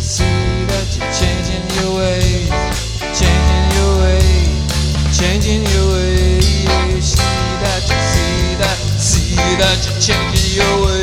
See that you're changing your ways, changing your ways, changing your ways. See that you see that, see that you're changing your